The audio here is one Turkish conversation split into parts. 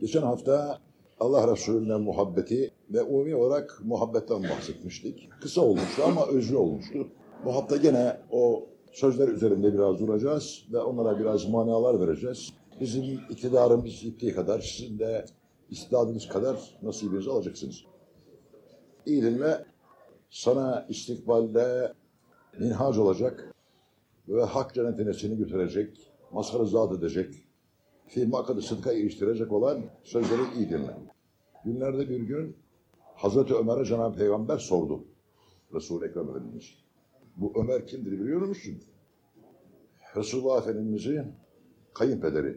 Geçen hafta Allah Resulü'ne muhabbeti ve umumi olarak muhabbetten bahsetmiştik. Kısa olmuştu ama özlü olmuştu. Bu hafta gene o sözler üzerinde biraz duracağız ve onlara biraz manalar vereceğiz. Bizim iktidarımız gittiği kadar, sizin de istidadınız kadar nasibinizi alacaksınız. İyi dinle, sana istikbalde minhac olacak ve hak cennetine seni götürecek, mazharı zat edecek, fi makadı sıdka iliştirecek olan sözleri iyi dinle. Günlerde bir gün Hazreti Ömer'e Cenab-ı Peygamber sordu. Resul-i Ekrem Efendimiz. Bu Ömer kimdir biliyor musun? Resulullah Efendimiz'in kayınpederi,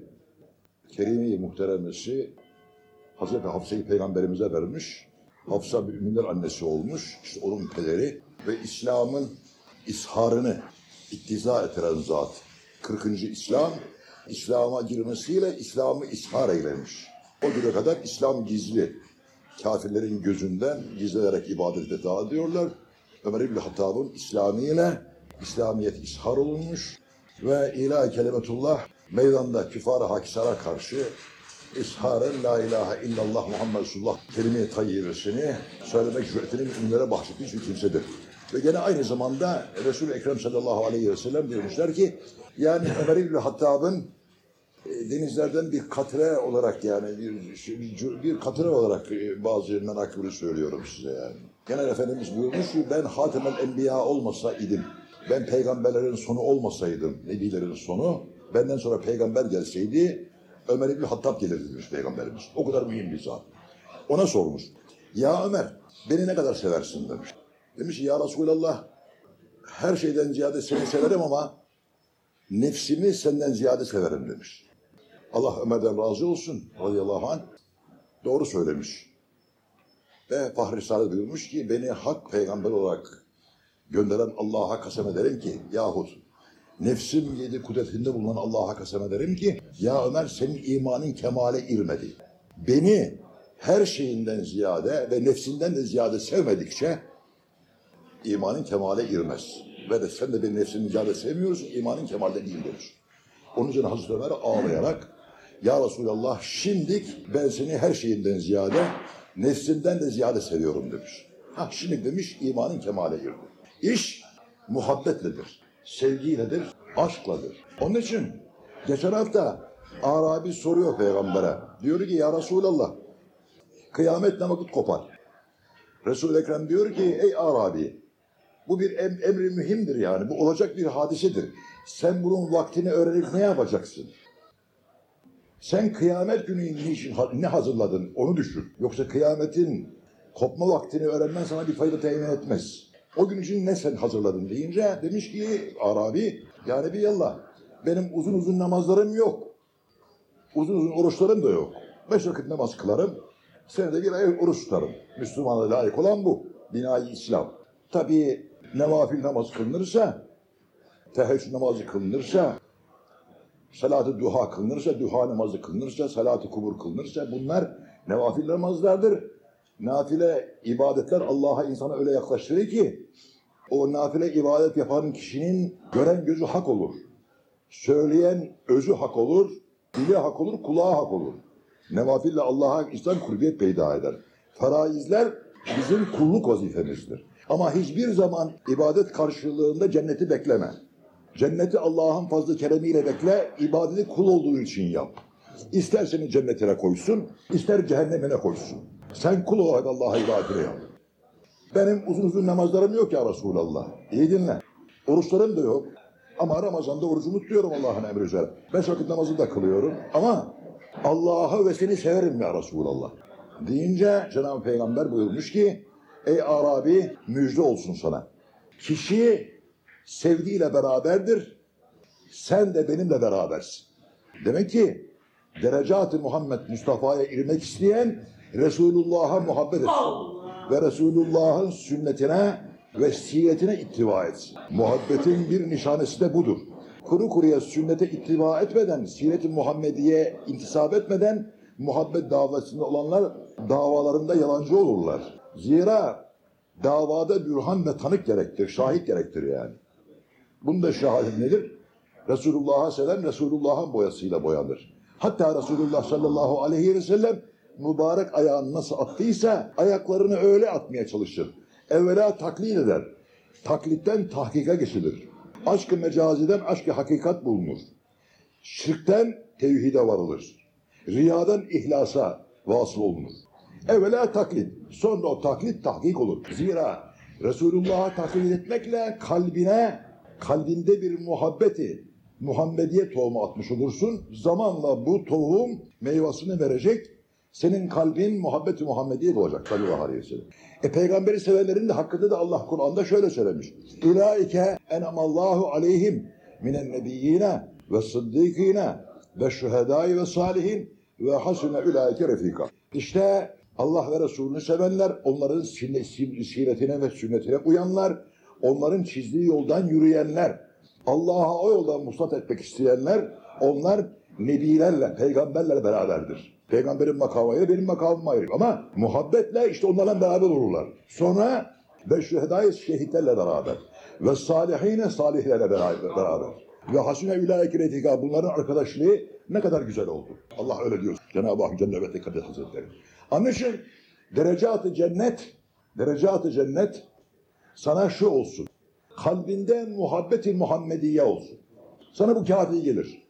Kerime-i Muhteremesi Hazreti Hafsa'yı Peygamberimize vermiş. Hafsa müminler annesi olmuş. İşte onun pederi ve İslam'ın isharını iktiza ettiren zat. 40. İslam, İslam'a girmesiyle İslam'ı ishar eylemiş. O güne kadar İslam gizli. Kafirlerin gözünden gizlenerek ibadet eda ediyorlar. Ömer İbni Hattab'ın İslami ile İslamiyet ishar olunmuş ve ilahi kelimetullah meydanda küfara hakisara karşı isharen la ilahe illallah Muhammed Resulullah kelime-i tayyibesini söylemek cüretini müminlere bahşetmiş bir kimsedir. Ve gene aynı zamanda Resul-i Ekrem sallallahu aleyhi ve sellem diyormuşlar ki yani Ömer İbni Hattab'ın denizlerden bir katre olarak yani bir, bir katre olarak e, bazı menakibini söylüyorum size yani. Genel Efendimiz buyurmuş ki ben Hatemel Enbiya olmasa idim. Ben peygamberlerin sonu olmasaydım, nebilerin sonu, benden sonra peygamber gelseydi Ömer İbni Hattab gelirdi demiş peygamberimiz. O kadar mühim bir zat. Ona sormuş. Ya Ömer beni ne kadar seversin demiş. Demiş ya Resulallah her şeyden ziyade seni severim ama nefsimi senden ziyade severim demiş. Allah Ömer'den razı olsun radıyallahu anh. Doğru söylemiş. Ve Fahri Sade buyurmuş ki beni hak peygamber olarak gönderen Allah'a kasem ederim ki yahut nefsim yedi kudretinde bulunan Allah'a kasem ederim ki ya Ömer senin imanın kemale irmedi. Beni her şeyinden ziyade ve nefsinden de ziyade sevmedikçe imanın kemale irmez. Ve de sen de beni nefsinin ziyade sevmiyorsun, imanın kemalde değil demiş. Onun için Hazreti Ömer ağlayarak ya Resulallah şimdik ben seni her şeyinden ziyade nefsinden de ziyade seviyorum demiş. Ha şimdi demiş imanın kemale girdi. İş muhabbetledir, sevgiyledir, aşkladır. Onun için geçen hafta Arabi soruyor peygambere. Diyor ki ya Resulallah kıyamet ne vakit kopar? Resul-i Ekrem diyor ki ey Arabi bu bir em emri mühimdir yani. Bu olacak bir hadisedir. Sen bunun vaktini öğrenip ne yapacaksın? Sen kıyamet günü niçin, ne hazırladın onu düşün. Yoksa kıyametin kopma vaktini öğrenmen sana bir fayda temin etmez. O gün için ne sen hazırladın deyince demiş ki Arabi yani bir yallah benim uzun uzun namazlarım yok. Uzun uzun oruçlarım da yok. Beş vakit namaz kılarım. Senede bir ay oruç tutarım. Müslümana layık olan bu. Binayı İslam. Tabii nevafil namaz kılınırsa, teheccüd namazı kılınırsa, salat-ı duha kılınırsa, duha namazı kılınırsa, salat-ı kubur kılınırsa bunlar nevafil namazlardır. Nafile ibadetler Allah'a insana öyle yaklaştırır ki o nafile ibadet yapan kişinin gören gözü hak olur. Söyleyen özü hak olur, dili hak olur, kulağı hak olur. Nevafille Allah'a insan kurbiyet peyda eder. Faraizler bizim kulluk vazifemizdir. Ama hiçbir zaman ibadet karşılığında cenneti bekleme. Cenneti Allah'ın fazla keremiyle bekle, ibadeti kul olduğu için yap. İster seni cennetine koysun, ister cehennemine koysun. Sen kul olarak Allah'a ibadetini yap. Benim uzun uzun namazlarım yok ya Resulallah. İyi dinle. Oruçlarım da yok. Ama Ramazan'da orucumu tutuyorum Allah'ın emri üzere. Beş vakit namazı da kılıyorum. Ama Allah'ı ve seni severim ya Resulallah. Deyince Cenab-ı Peygamber buyurmuş ki Ey Arabi müjde olsun sana. Kişi sevgiyle beraberdir. Sen de benimle berabersin. Demek ki derecat-ı Muhammed Mustafa'ya girmek isteyen Resulullah'a muhabbet etsin. Ve Resulullah'ın sünnetine ve siretine ittiba etsin. Muhabbetin bir nişanesi de budur. Kuru kuruya sünnete ittiba etmeden, siret-i Muhammediye intisap etmeden muhabbet davasında olanlar davalarında yalancı olurlar. Zira davada bürhan ve tanık gerektir, şahit gerektir yani. Bunun da şahit nedir? Resulullah'a seven Resulullah'ın boyasıyla boyanır. Hatta Resulullah sallallahu aleyhi ve sellem mübarek ayağını nasıl attıysa ayaklarını öyle atmaya çalışır. Evvela taklit eder. Taklitten tahkika geçilir. Aşk-ı mecaziden aşk-ı hakikat bulunur. Şirkten tevhide varılır. Riyadan ihlasa vasıl olunur. Evvela taklit, sonra o taklit tahkik olur. Zira Resulullah'a taklit etmekle kalbine, kalbinde bir muhabbeti, Muhammediye tohumu atmış olursun. Zamanla bu tohum meyvasını verecek. Senin kalbin muhabbeti Muhammediye olacak sallallahu aleyhi ve. E peygamberi sevenlerin de hakkında da Allah Kur'an'da şöyle söylemiş. Ulaike enamallahu aleyhim minen nebiyyine ve sıddikine ve şühedai ve salihin ve hasune ulaike refika. İşte Allah ve Resulünü sevenler, onların siretine ve sünnetine uyanlar, onların çizdiği yoldan yürüyenler, Allah'a o yoldan muslat etmek isteyenler, onlar nebilerle, peygamberlerle beraberdir. Peygamberin makamıyla benim makamım ayrı. Ama muhabbetle işte onlarla beraber olurlar. Sonra ve şühedayı şehitlerle beraber. Ve salihine salihlerle beraber. beraber. Ve hasine ülaike retika bunların arkadaşlığı ne kadar güzel oldu. Allah öyle diyor. Cenab-ı Hak Celle ve Tekaddes Hazretleri. Anlaşın derecat-ı cennet, derecat-ı cennet sana şu olsun. Kalbinde muhabbeti Muhammediye olsun. Sana bu kafi gelir.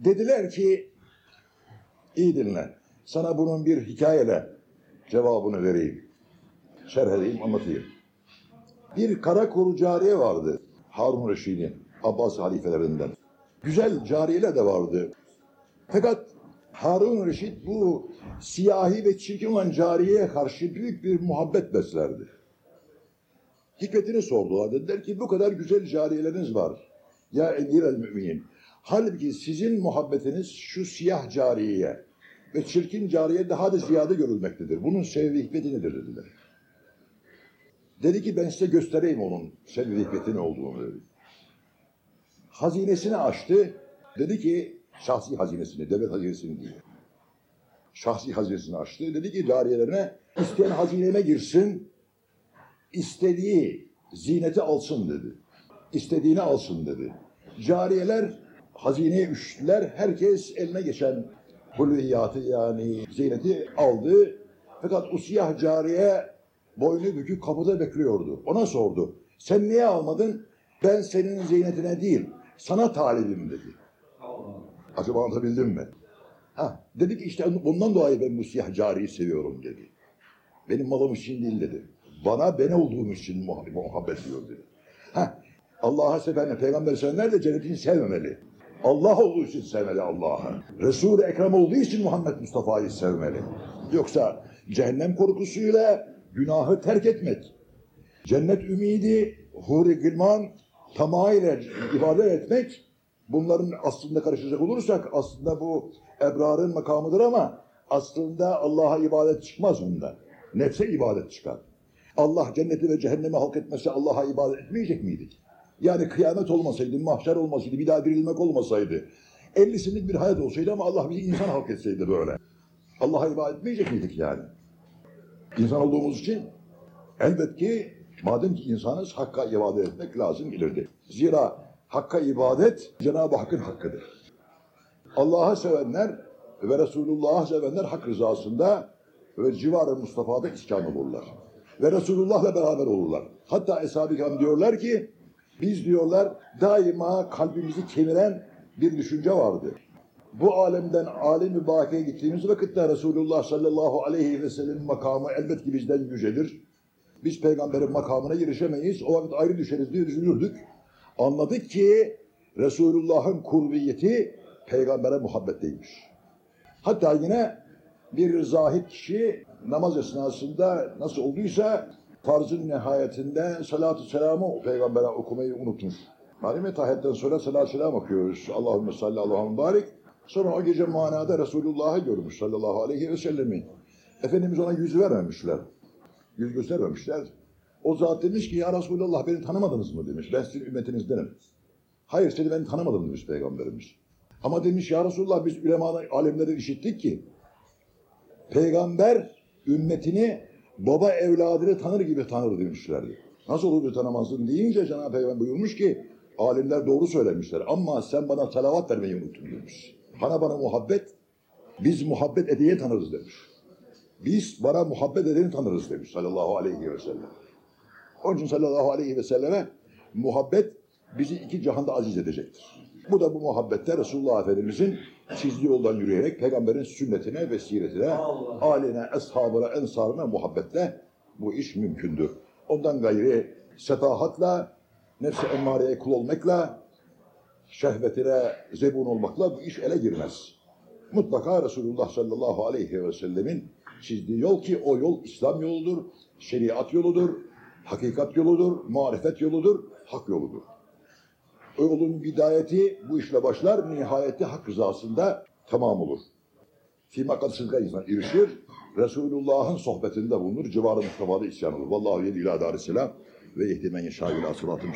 Dediler ki iyi dinle. Sana bunun bir hikayeyle cevabını vereyim. Şerh edeyim, anlatayım. Bir kara kuru cariye vardı. Harun Reşid'in, Abbas halifelerinden. Güzel cariyeler de vardı. Fakat Harun Reşit bu siyahi ve çirkin olan cariyeye karşı büyük bir muhabbet beslerdi. Hikmetini sordular. Dediler ki bu kadar güzel cariyeleriniz var. Ya emir müminin. Halbuki sizin muhabbetiniz şu siyah cariyeye ve çirkin cariye daha da ziyade görülmektedir. Bunun sebebi hikmeti nedir dediler. Dedi ki ben size göstereyim onun sebebi hikmeti ne olduğunu dedi. Hazinesini açtı. Dedi ki şahsi hazinesini, devlet hazinesini değil. Şahsi hazinesini açtı. Dedi ki cariyelerine isteyen hazineme girsin, istediği zineti alsın dedi. İstediğini alsın dedi. Cariyeler hazineye üştüler. Herkes eline geçen hulviyatı yani ziyneti aldı. Fakat o cariye boynu bükük kapıda bekliyordu. Ona sordu. Sen niye almadın? Ben senin ziynetine değil, sana talibim dedi. Acaba anlatabildim mi? Ha, dedi ki işte bundan dolayı ben bu siyah cariyi seviyorum dedi. Benim malım için değil dedi. Bana ben olduğum için muhabbet diyor dedi. Ha, Allah'a sevenler, peygamber sevenler de cennetini sevmemeli. Allah olduğu için sevmeli Allah'ı. Resul-i Ekrem olduğu için Muhammed Mustafa'yı sevmeli. Yoksa cehennem korkusuyla günahı terk etmek, cennet ümidi, huri gılman tamamıyla ibadet etmek, bunların aslında karışacak olursak aslında bu ebrarın makamıdır ama aslında Allah'a ibadet çıkmaz bundan. Nefse ibadet çıkar. Allah cenneti ve cehennemi halk etmese Allah'a ibadet etmeyecek miydik? Yani kıyamet olmasaydı, mahşer olmasaydı, bir daha dirilmek olmasaydı, 50 senelik bir hayat olsaydı ama Allah bizi insan halk etseydi böyle. Allah'a ibadet etmeyecek miydik yani? İnsan olduğumuz için elbet ki madem ki insanız Hakk'a ibadet etmek lazım gelirdi. Zira Hakk'a ibadet Cenab-ı Hakk'ın hakkıdır. Allah'a sevenler ve Resulullah'a sevenler hak rızasında ve civarı Mustafa'da iskan olurlar. Ve Resulullah'la beraber olurlar. Hatta Eshab-ı diyorlar ki biz diyorlar daima kalbimizi kemiren bir düşünce vardı. Bu alemden alem-i bakiye gittiğimiz vakitte Resulullah sallallahu aleyhi ve sellem makamı elbet ki bizden yücedir. Biz peygamberin makamına girişemeyiz. O vakit ayrı düşeriz diye düşünürdük. Anladık ki Resulullah'ın kurbiyeti peygambere muhabbetteymiş. Hatta yine bir zahid kişi namaz esnasında nasıl olduysa farzın nihayetinde salatü selamı peygambere okumayı unutmuş. Malum tahiyetten sonra salatü selam okuyoruz. Allahümme salli Allahümme barik. Sonra o gece manada Resulullah'ı görmüş sallallahu aleyhi ve sellemi. Efendimiz ona yüz vermemişler. Yüz göstermemişler. O zat demiş ki ya Resulallah beni tanımadınız mı demiş. Ben sizin ümmetinizdenim. Hayır seni ben tanımadım demiş peygamberimiz. Ama demiş ya Resulullah biz ulema alemleri işittik ki peygamber ümmetini baba evladını tanır gibi tanır demişlerdi. Nasıl olur tanımazdın deyince Cenab-ı Peygamber buyurmuş ki Alimler doğru söylemişler ama sen bana salavat vermeyi unuttun demiş. Bana bana muhabbet, biz muhabbet edeye tanırız demiş. Biz bana muhabbet edeni tanırız demiş sallallahu aleyhi ve sellem. Onun için sallallahu aleyhi ve selleme muhabbet bizi iki cihanda aziz edecektir. Bu da bu muhabbette Resulullah Efendimizin çizdiği yoldan yürüyerek peygamberin sünnetine ve siretine, aline, eshabına, ensarına muhabbetle bu iş mümkündür. Ondan gayri setahatla, nefse emmareye kul olmakla, şehvetine zebun olmakla bu iş ele girmez. Mutlaka Resulullah sallallahu aleyhi ve sellemin çizdiği yol ki o yol İslam yoludur, şeriat yoludur, hakikat yoludur, marifet yoludur, hak yoludur. Yolun bidayeti bu işle başlar, nihayeti hak rızasında tamam olur. Fîmâ kad sıdka insan erişir, Resulullah'ın sohbetinde bulunur, civarı Mustafa'da isyan olur. Vallahu yedi ilâ dârisselâm ve yehdimen yeşâ ilâ sıratı.